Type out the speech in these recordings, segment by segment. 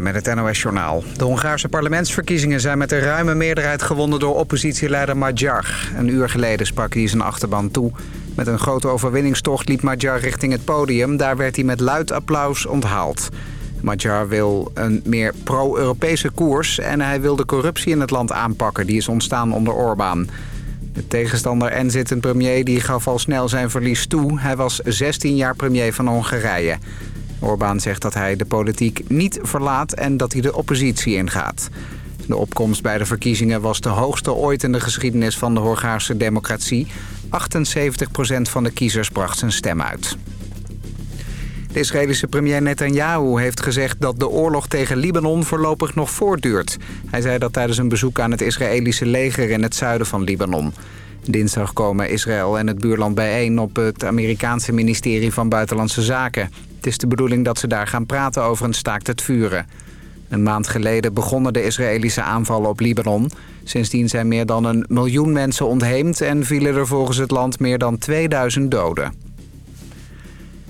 Met het NOS-journaal. De Hongaarse parlementsverkiezingen zijn met een ruime meerderheid gewonnen door oppositieleider Magyar. Een uur geleden sprak hij zijn achterban toe. Met een grote overwinningstocht liep Magyar richting het podium. Daar werd hij met luid applaus onthaald. Magyar wil een meer pro-Europese koers en hij wil de corruptie in het land aanpakken. Die is ontstaan onder Orbán. De tegenstander en zittend premier die gaf al snel zijn verlies toe. Hij was 16 jaar premier van Hongarije. Orbán zegt dat hij de politiek niet verlaat en dat hij de oppositie ingaat. De opkomst bij de verkiezingen was de hoogste ooit in de geschiedenis van de Hongaarse democratie. 78% van de kiezers bracht zijn stem uit. De Israëlische premier Netanyahu heeft gezegd dat de oorlog tegen Libanon voorlopig nog voortduurt. Hij zei dat tijdens een bezoek aan het Israëlische leger in het zuiden van Libanon. Dinsdag komen Israël en het buurland bijeen op het Amerikaanse ministerie van Buitenlandse Zaken. Is de bedoeling dat ze daar gaan praten over een staakt het vuren. Een maand geleden begonnen de Israëlische aanvallen op Libanon. Sindsdien zijn meer dan een miljoen mensen ontheemd... en vielen er volgens het land meer dan 2000 doden.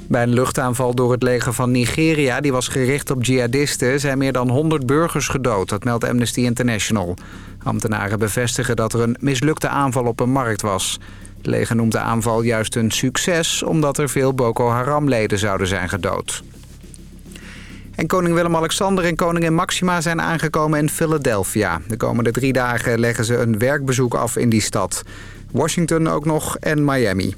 Bij een luchtaanval door het leger van Nigeria... die was gericht op jihadisten... zijn meer dan 100 burgers gedood, dat meldt Amnesty International. Ambtenaren bevestigen dat er een mislukte aanval op een markt was. Leger noemt de aanval juist een succes... omdat er veel Boko Haram-leden zouden zijn gedood. En koning Willem-Alexander en koningin Maxima zijn aangekomen in Philadelphia. De komende drie dagen leggen ze een werkbezoek af in die stad. Washington ook nog en Miami.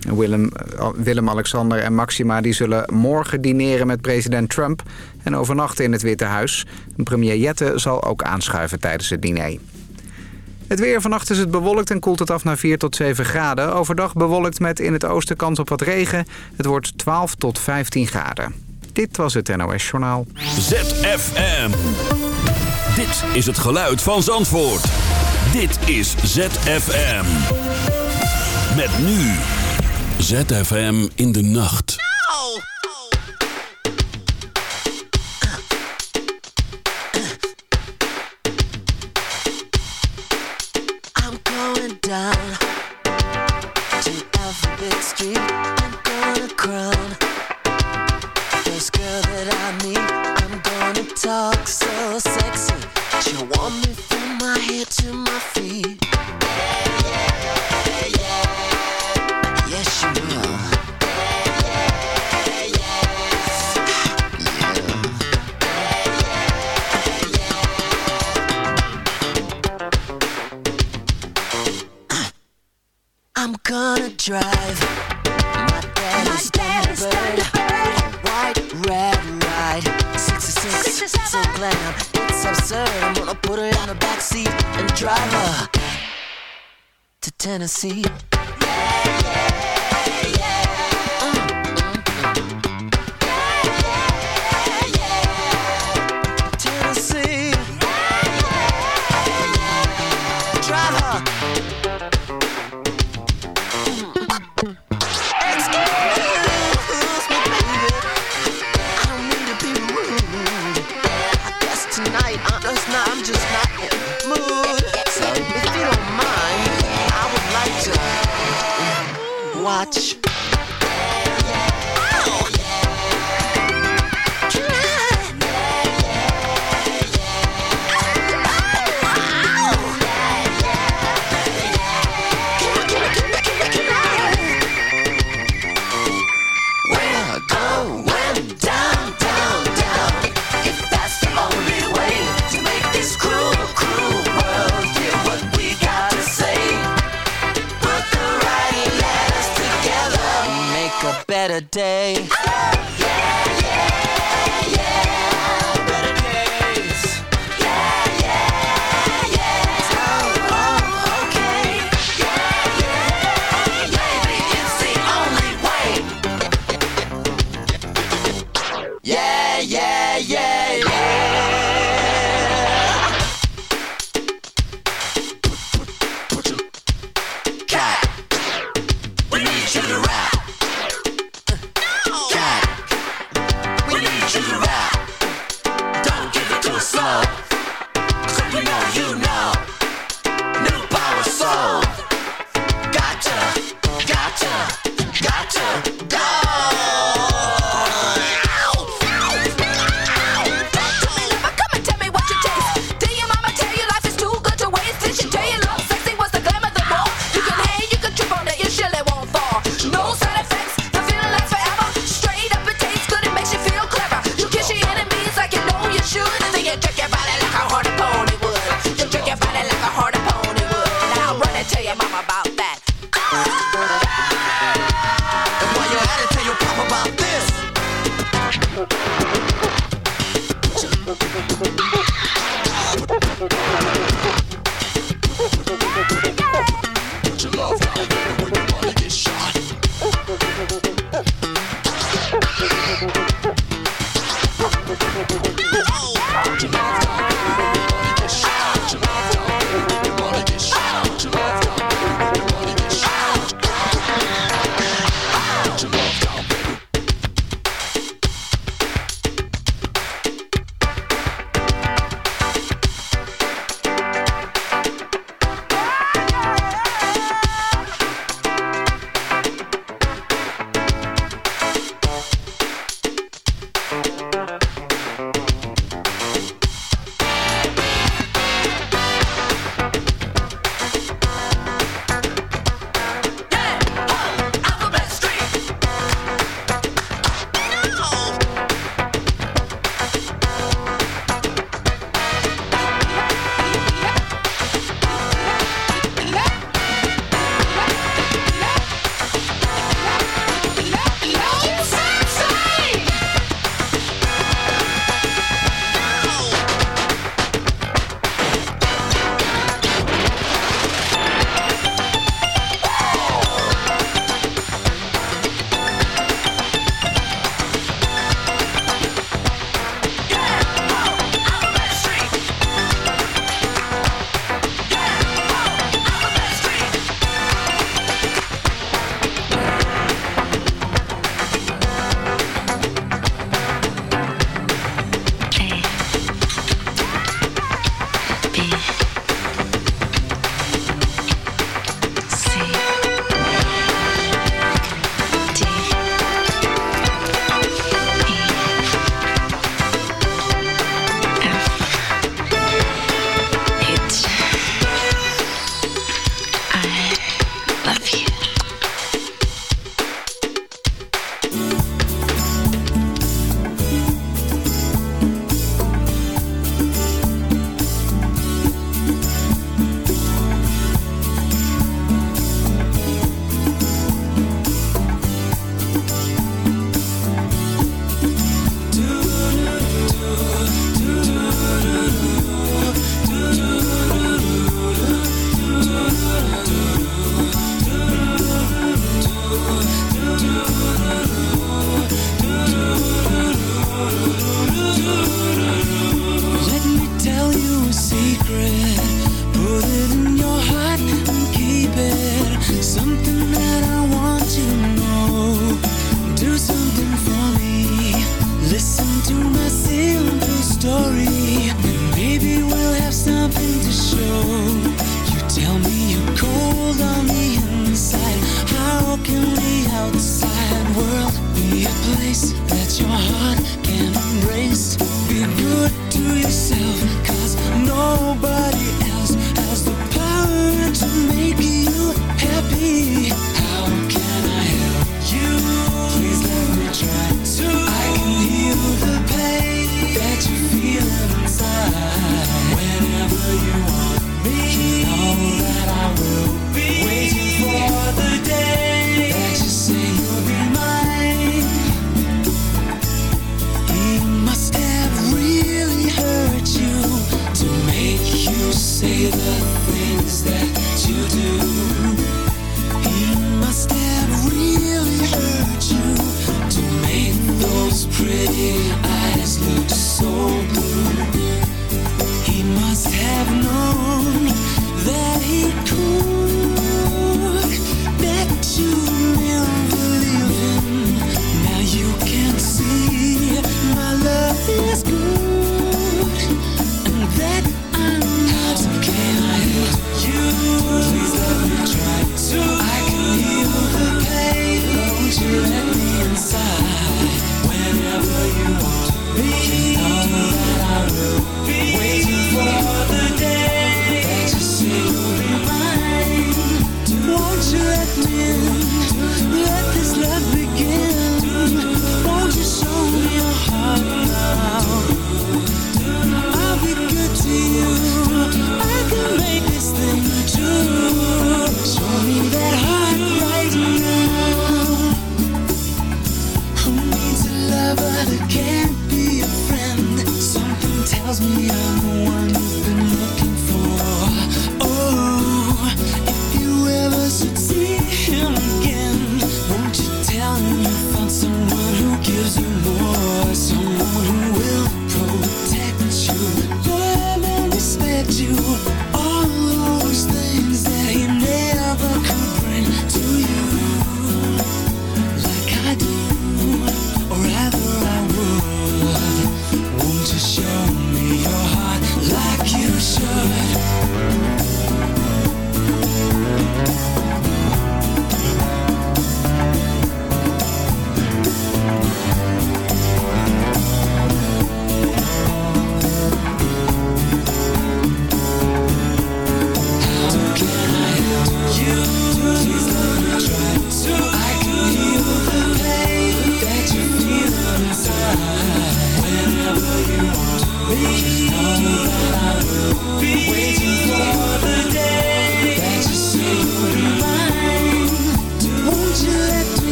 Willem, eh, Willem-Alexander en Maxima die zullen morgen dineren met president Trump... en overnachten in het Witte Huis. Premier Jette zal ook aanschuiven tijdens het diner. Het weer vannacht is het bewolkt en koelt het af naar 4 tot 7 graden. Overdag bewolkt met in het oosten kans op wat regen. Het wordt 12 tot 15 graden. Dit was het NOS Journaal. ZFM. Dit is het geluid van Zandvoort. Dit is ZFM. Met nu. ZFM in de nacht. I'm down Tennessee.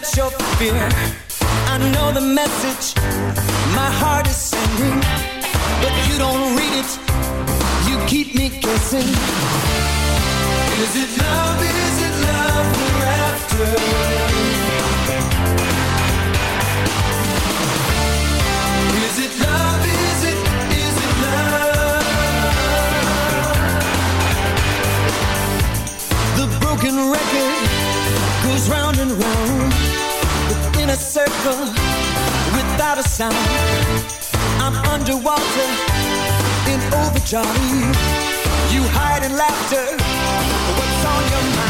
that you're fearing. I know the message my heart is sending, but you don't read it. You keep me guessing. Is it love? Is it love we're after? Is it love? Is it is it love? The broken record in a circle without a sound. I'm underwater in overdrive. You hide in laughter. What's on your mind?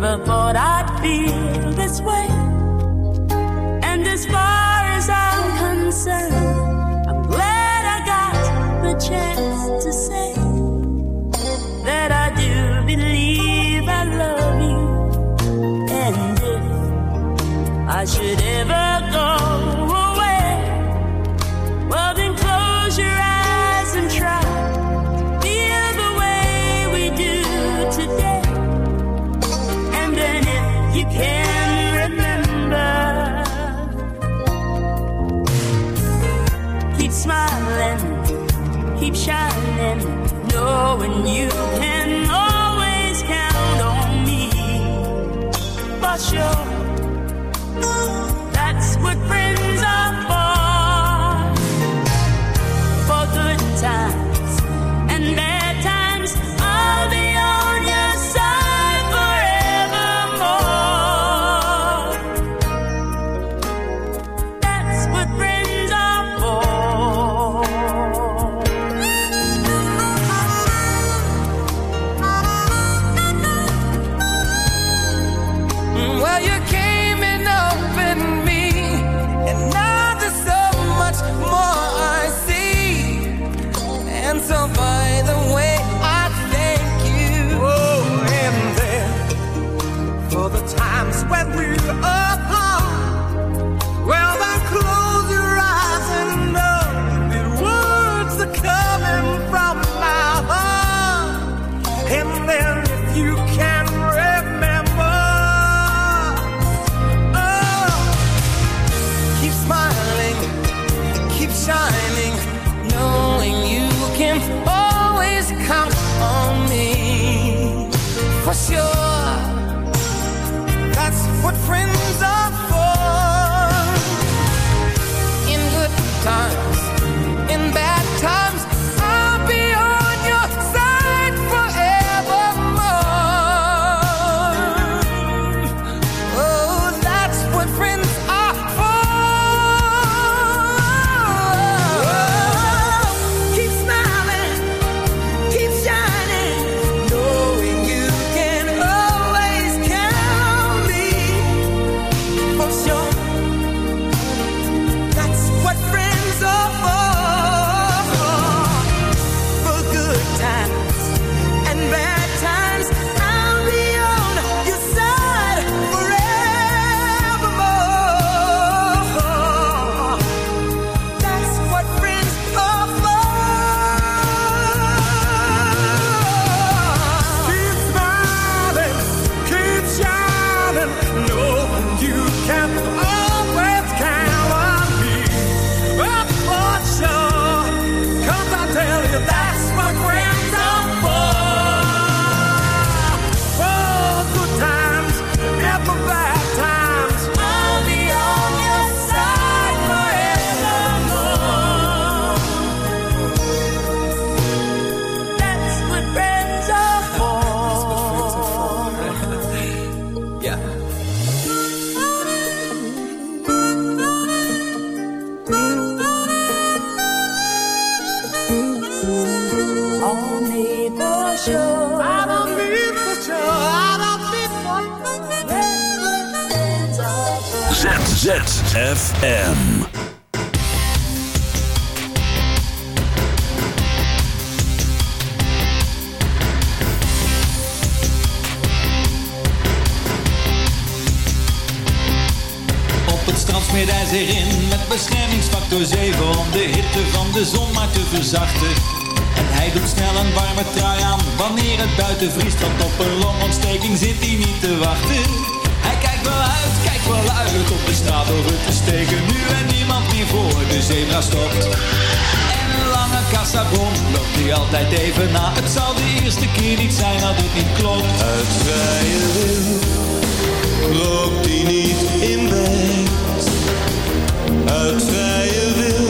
Never thought I'd feel this way. And as far as I'm concerned, I'm glad I got the chance to say. show shining, knowing you can always count on me. For sure, that's what friends are for. In good times, ZZFM. Op het strand smeert hij zich in met beschermingsfactor 7 om de hitte van de zon maar te verzachten. En hij doet snel een warme trui aan wanneer het buiten vriest, want op een longontsteking zit hij niet te wachten. Hij kijkt wel uit, kijkt wel uit op de straat over te steken, nu en niemand meer voor de zebra stopt. En een lange kassabon loopt hij altijd even na. Het zal de eerste keer niet zijn dat het niet klopt. Uit vrije wil rookt hij niet in bed. Uit vrije wil